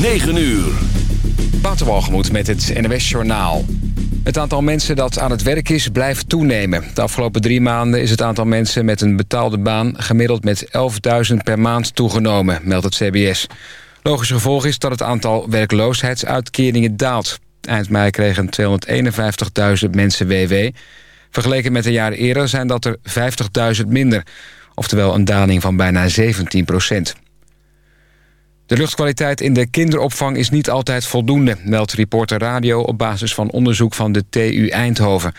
9 uur. Waterwalgemoed met het NWS Journaal. Het aantal mensen dat aan het werk is, blijft toenemen. De afgelopen drie maanden is het aantal mensen met een betaalde baan... gemiddeld met 11.000 per maand toegenomen, meldt het CBS. Logisch gevolg is dat het aantal werkloosheidsuitkeringen daalt. Eind mei kregen 251.000 mensen WW. Vergeleken met een jaar eerder zijn dat er 50.000 minder. Oftewel een daling van bijna 17 procent. De luchtkwaliteit in de kinderopvang is niet altijd voldoende... meldt Reporter Radio op basis van onderzoek van de TU Eindhoven.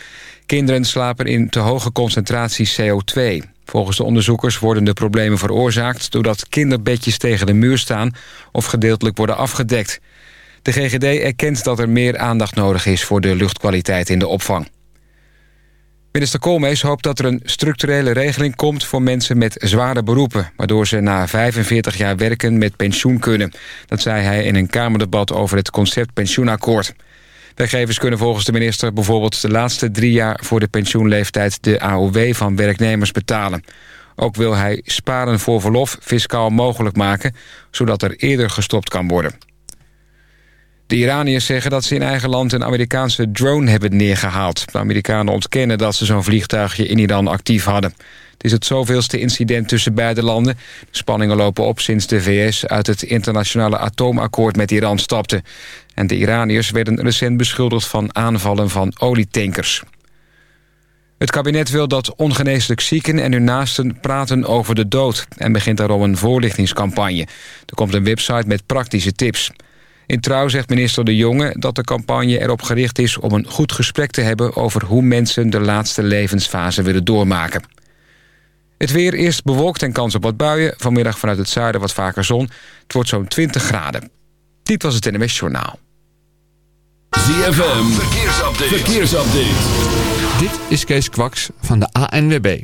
Kinderen slapen in te hoge concentraties CO2. Volgens de onderzoekers worden de problemen veroorzaakt... doordat kinderbedjes tegen de muur staan of gedeeltelijk worden afgedekt. De GGD erkent dat er meer aandacht nodig is voor de luchtkwaliteit in de opvang. Minister Koolmees hoopt dat er een structurele regeling komt... voor mensen met zware beroepen... waardoor ze na 45 jaar werken met pensioen kunnen. Dat zei hij in een Kamerdebat over het concept pensioenakkoord. Werkgevers kunnen volgens de minister bijvoorbeeld de laatste drie jaar... voor de pensioenleeftijd de AOW van werknemers betalen. Ook wil hij sparen voor verlof fiscaal mogelijk maken... zodat er eerder gestopt kan worden. De Iraniërs zeggen dat ze in eigen land een Amerikaanse drone hebben neergehaald. De Amerikanen ontkennen dat ze zo'n vliegtuigje in Iran actief hadden. Het is het zoveelste incident tussen beide landen. De spanningen lopen op sinds de VS uit het internationale atoomakkoord met Iran stapte. En de Iraniërs werden recent beschuldigd van aanvallen van olietankers. Het kabinet wil dat ongeneeslijk zieken en hun naasten praten over de dood... en begint daarom een voorlichtingscampagne. Er komt een website met praktische tips... In Trouw zegt minister De Jonge dat de campagne erop gericht is... om een goed gesprek te hebben over hoe mensen de laatste levensfase willen doormaken. Het weer eerst bewolkt en kans op wat buien. Vanmiddag vanuit het zuiden wat vaker zon. Het wordt zo'n 20 graden. Dit was het NMS Journaal. ZFM, verkeersupdate. verkeersupdate. Dit is Kees Kwaks van de ANWB.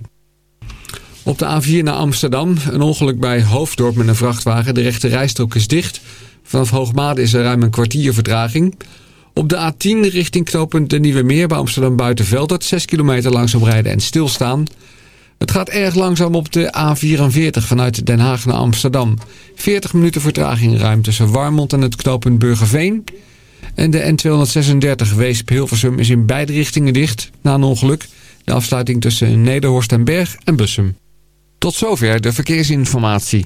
Op de A4 naar Amsterdam. Een ongeluk bij Hoofddorp met een vrachtwagen. De rechte rijstrook is dicht... Vanaf Hoogmade is er ruim een kwartier vertraging. Op de A10 richting knooppunt de Nieuwe Meer bij Amsterdam Buitenveldert 6 kilometer langzaam rijden en stilstaan. Het gaat erg langzaam op de A44 vanuit Den Haag naar Amsterdam. 40 minuten vertraging ruim tussen Warmond en het knooppunt Burgerveen. En de N236 Weesp-Hilversum is in beide richtingen dicht na een ongeluk. De afsluiting tussen Nederhorst en Berg en Bussum. Tot zover de verkeersinformatie.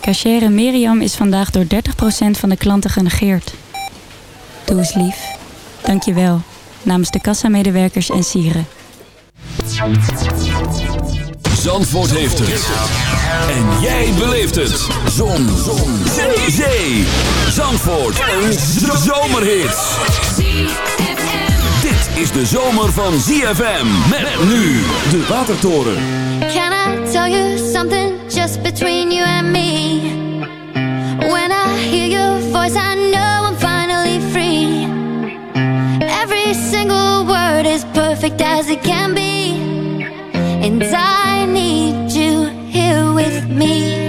Cachere Miriam is vandaag door 30% van de klanten genegeerd. Doe eens lief. Dank je wel. Namens de kassamedewerkers en sieren. Zandvoort heeft het. En jij beleeft het. Zon. Zon. Zee. Zee. Zandvoort. Een zomerhit. Dit is de zomer van ZFM. Met nu de Watertoren. Can I tell you something just between you and me? When I hear your voice, I know I'm finally free. Every single word is perfect as it can be. And I need you here with me.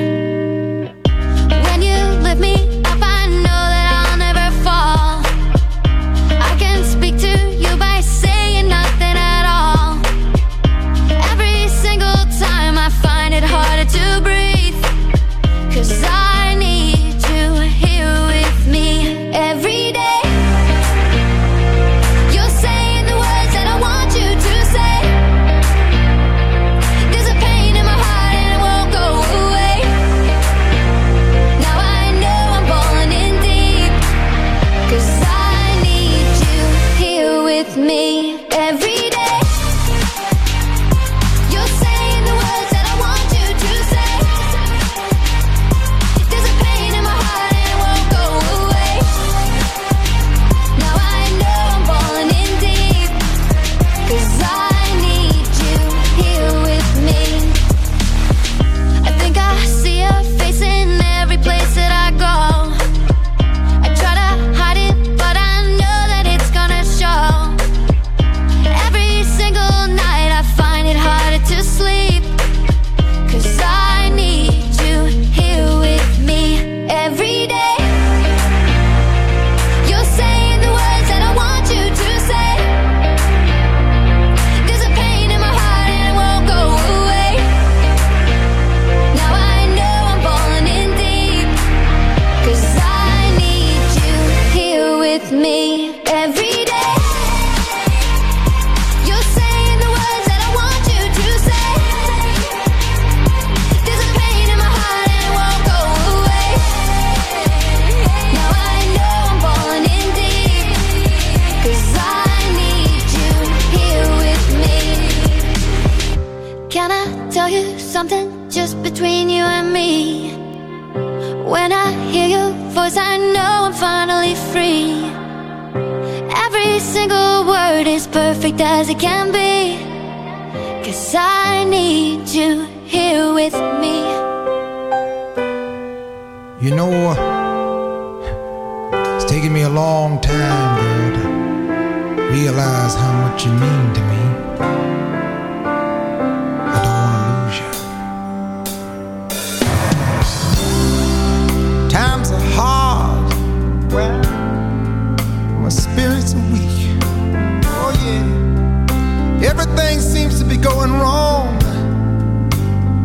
going wrong.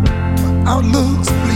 My outlook's bleak.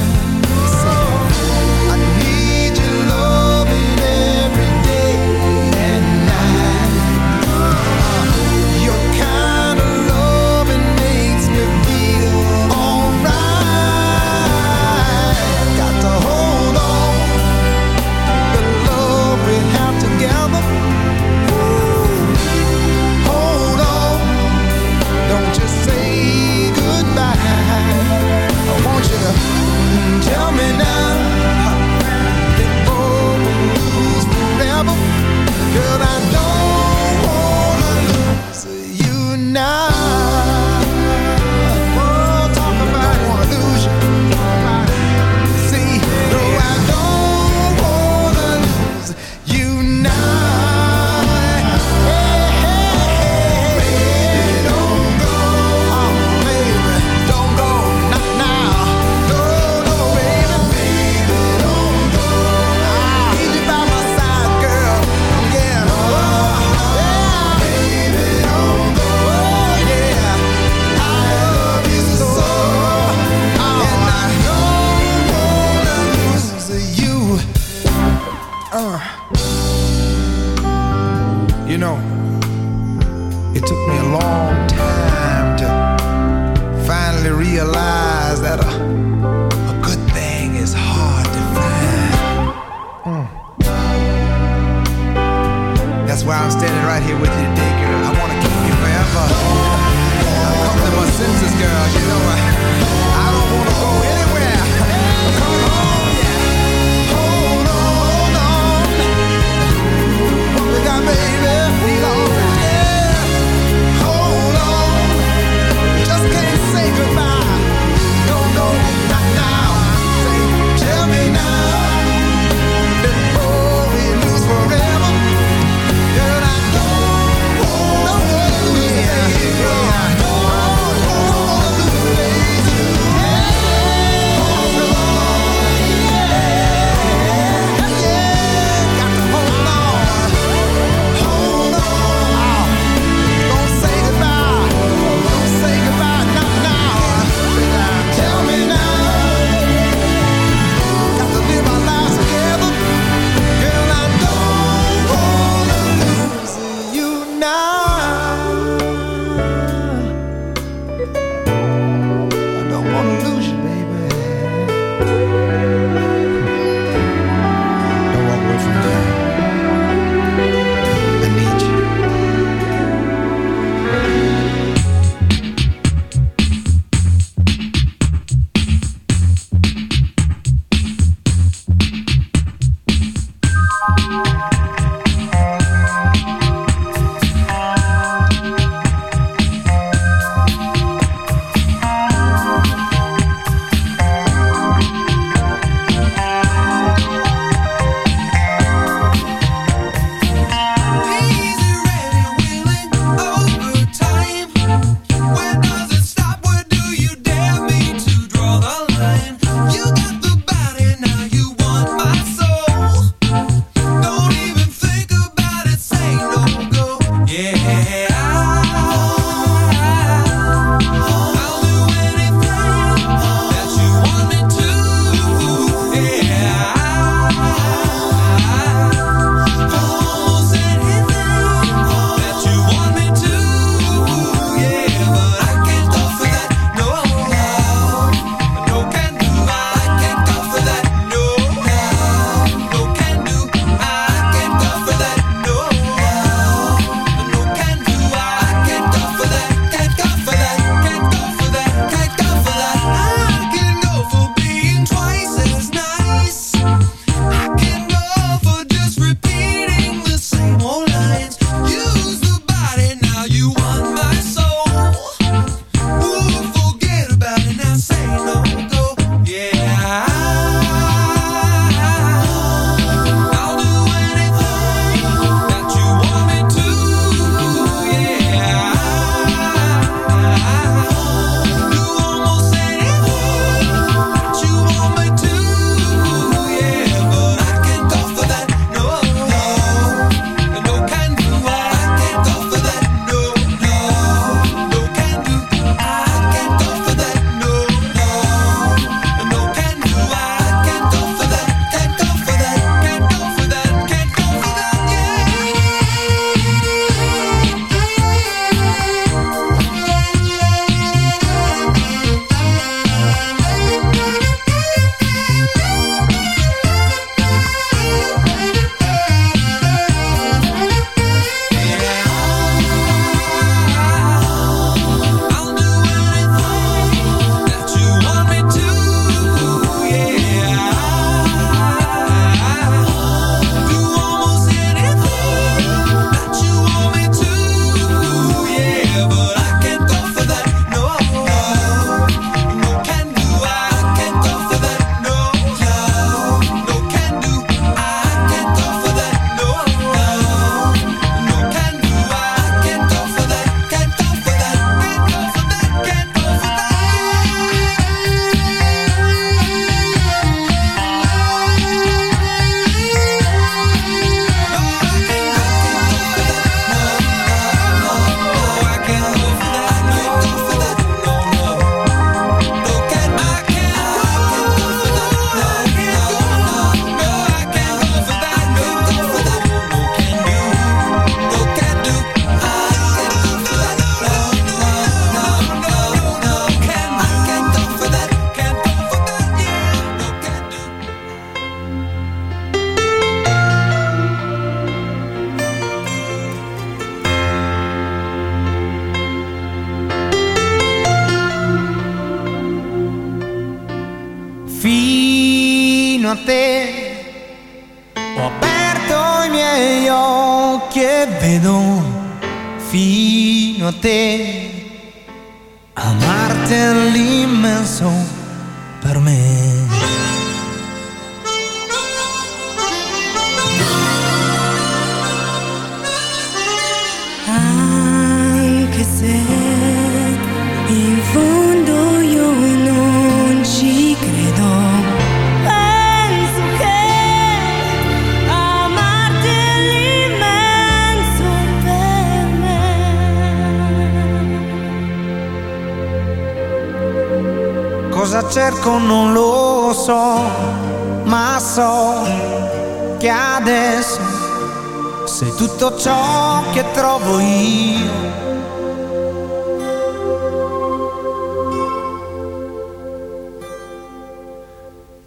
Tutto ciò che trovo io.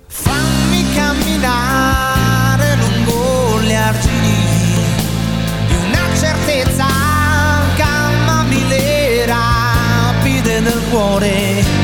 Fammi camminare lungo gli argini una certezza, calmami le rapide del cuore.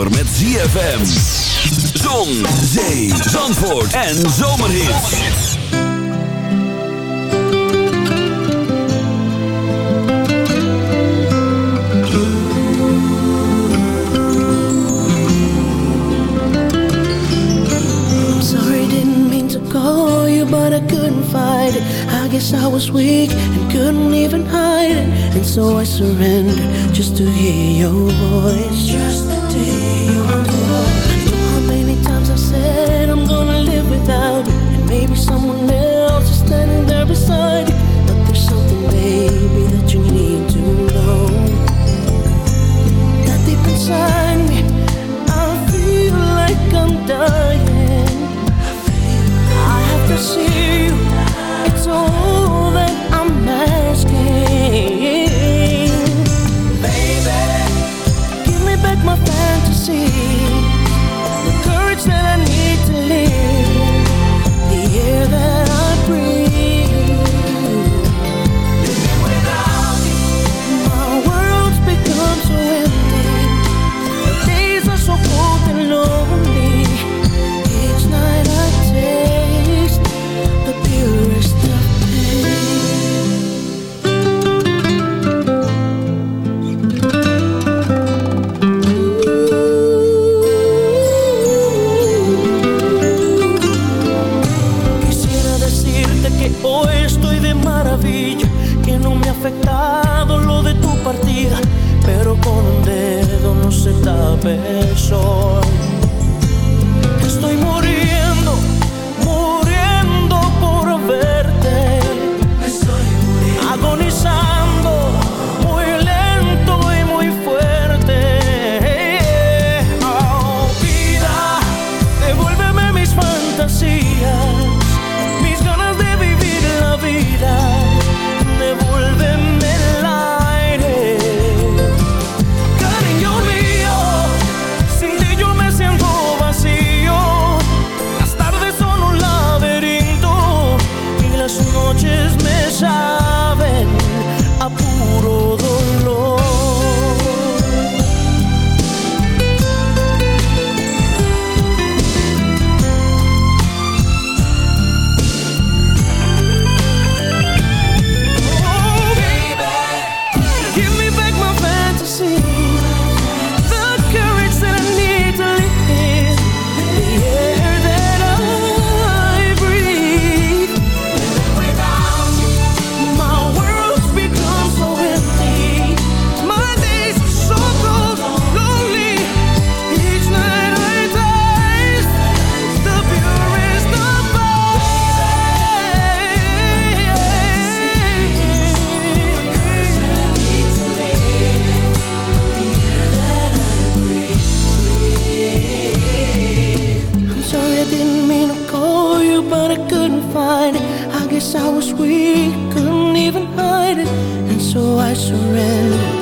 zomer met ZFM. Zon, zee, zandvoort en. Sorry, didn't mean to call you, but I couldn't fight it. I guess I was weak and couldn't even hide it. And so I surrendered just to hear your voice. guess I was weak, couldn't even hide it, and so I surrendered.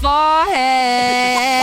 forehead.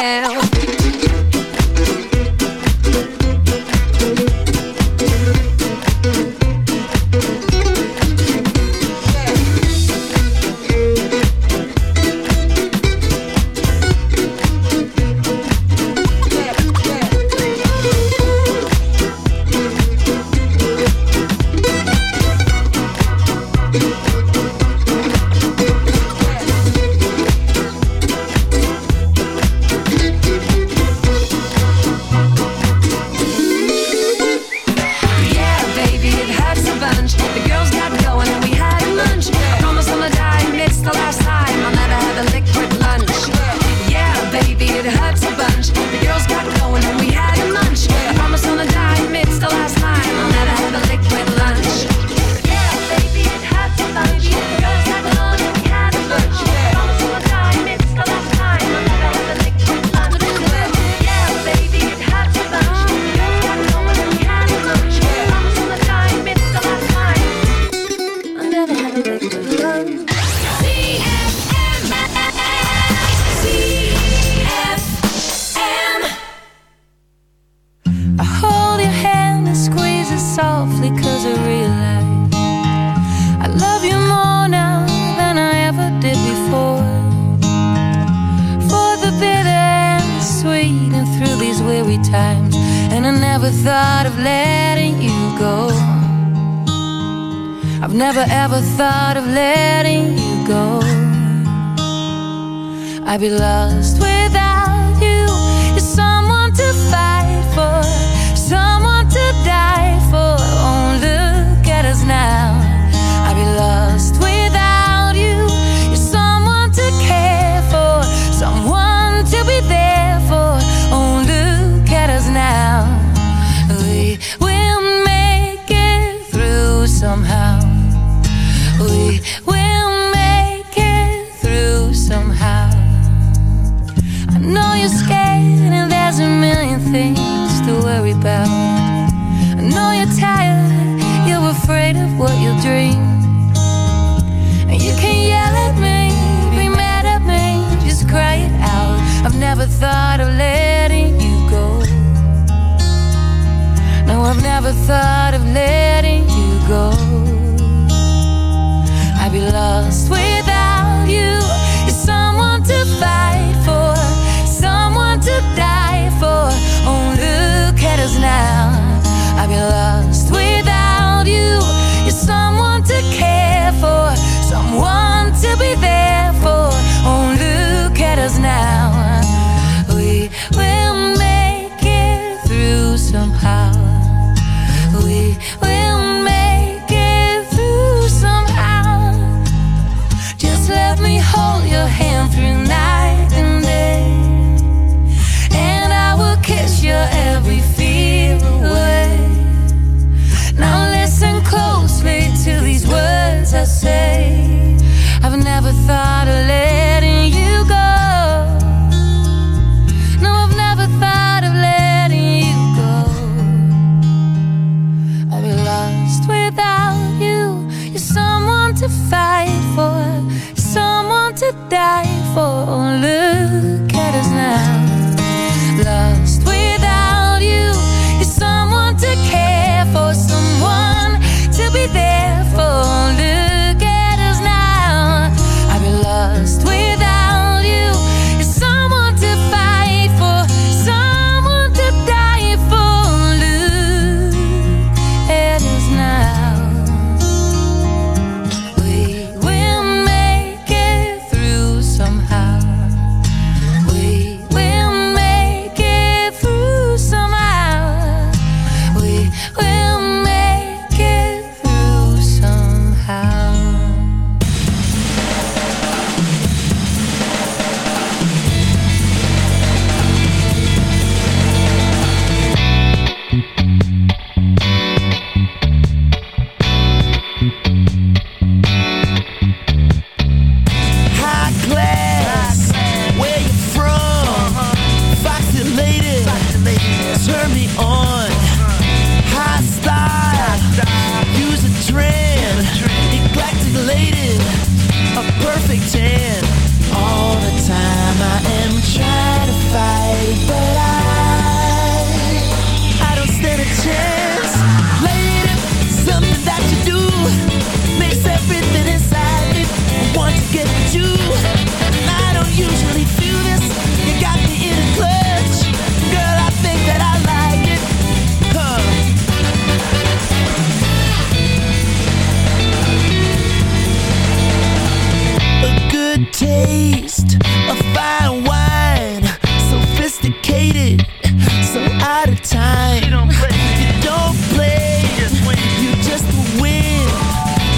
time. You don't play. You don't play. You just win. You just win.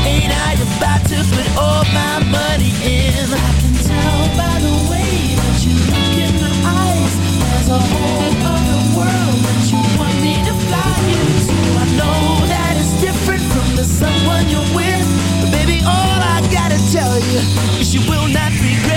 Ain't I about to put all my money in? I can tell by the way that you look in my eyes. There's a whole other world that you want me to fly into. I know that it's different from the someone you're with, but baby, all I gotta tell you is you will not regret.